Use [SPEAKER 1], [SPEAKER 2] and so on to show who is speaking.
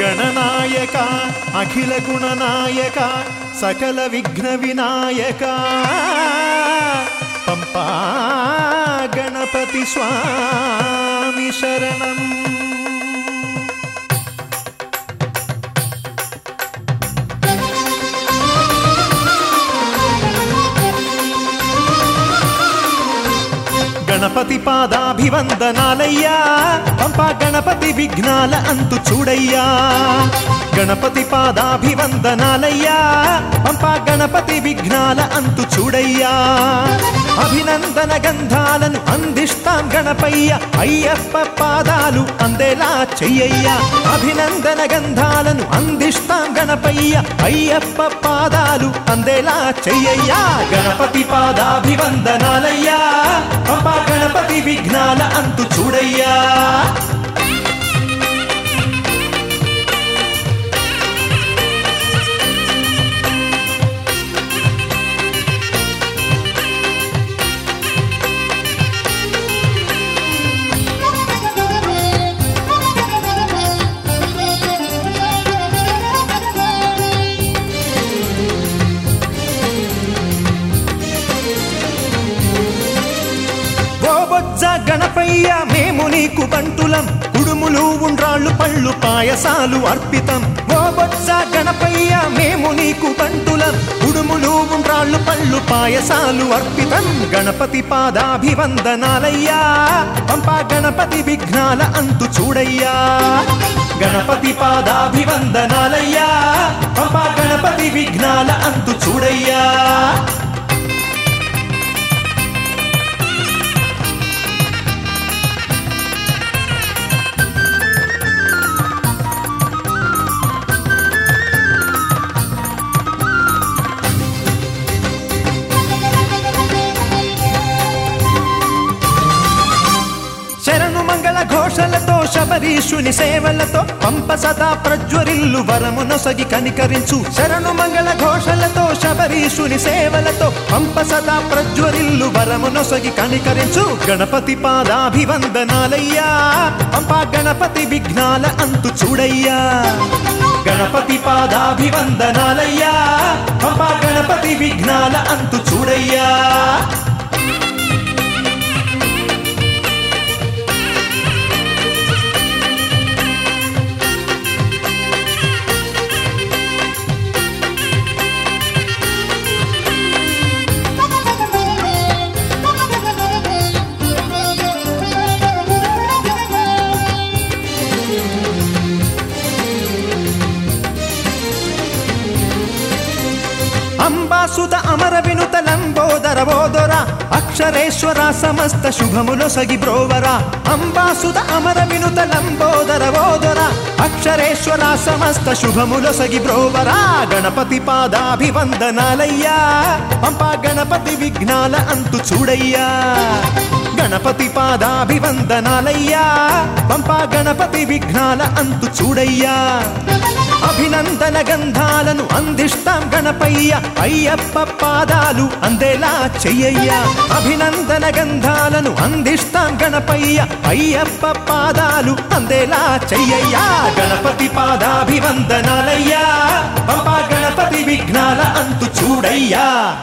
[SPEAKER 1] గణనాయక అఖిల గుణనాయక సకల విఘ్న వినాయక. పంపా గణపతి స్వామి శరణం. గణపతి పాదాభివందనాలయ్యా గణపతి విఘ్నాల అంతు చూడయ్యా. గణపతి పాదాభివందనాలయ్యా. పంపా గణపతి విఘ్నాల అంతు చూడయ్యా. అభినందన గంధాలను అందిస్తాం గణపయ్య. అయ్యప్ప పాదాలు అందేలా చెయ్యయ్యా. అభినందన గంధాలను అందిస్తాం గణపయ్య. అయ్యప్ప పాదాలు అందేలా చెయ్యయ్యా. గణపతి పాదాభివందనాలయ్యా. పంపా గణపతి విఘ్నాల అంతు చూడయ్యా. గణపయ్య మేము నీకు బంటులం. కుడుములు ఉండ్రాళ్ళు పళ్ళు పాయసాలు అర్పితం. ఓ బొత్స గణపయ్య మేము నీకు బంటులం. కుడుములు ఉండ్రాళ్ళు పళ్ళు పాయసాలు అర్పితం. గణపతి పాదాభివందనాలయ్యా. పంపా గణపతి విఘ్నాల అంతు చూడయ్యా. గణపతి పాదాభివందనాలయ్యా. పంపా గణపతి విఘ్నాల అంతు చూడయ్యా. ఘోషలతో సేవలతో పంప సదా ప్రజ్వరిల్లు వరమునొసగి కనికరించు. శరణు మంగళ ఘోషలతో శబరీషుని సేవలతో పంప సదా ప్రజ్వరిల్లు వరమునొసగి కనికరించు. గణపతి పాదాభివందనాలయ్యా పంపా గణపతి విఘ్నాల అంతు చూడయ్యా. గణపతి పాదాభివందనాలయ్యా పంపా గణపతి విఘ్నాల అంతు చూడయ్యా. సుత అమర వినుత లంబోదర ఓదర అక్షరేశ్వర సమస్త శుభములు సగి బ్రోవర. అంబాసుత అమర వినుత లంబోదర ఓదర అక్షరేశ్వర సమస్త శుభములు సగి బ్రోవర. గణపతి పాదాభివందనాలయ్యా పంపా గణపతి విఘ్నాల అంతు చూడయ్యా. గణపతి పాదాభివందనాలయ్యా పంపా గణపతి విఘ్నాల అంతు చూడయ్యా. అభినందన గంధాలను అందిస్తాం గణపయ్య. అయ్యప్ప పాదాలు అందేలా చెయ్యయ్యా. అభినందన గంధాలను అందిస్తాం గణపయ్య. అయ్యప్ప పాదాలు అందేలా చెయ్యయ్యా. గణపతి పాదాభివందనాలయ్యా. పంపా గణపతి విఘ్నాల అంతు చూడయ్యా.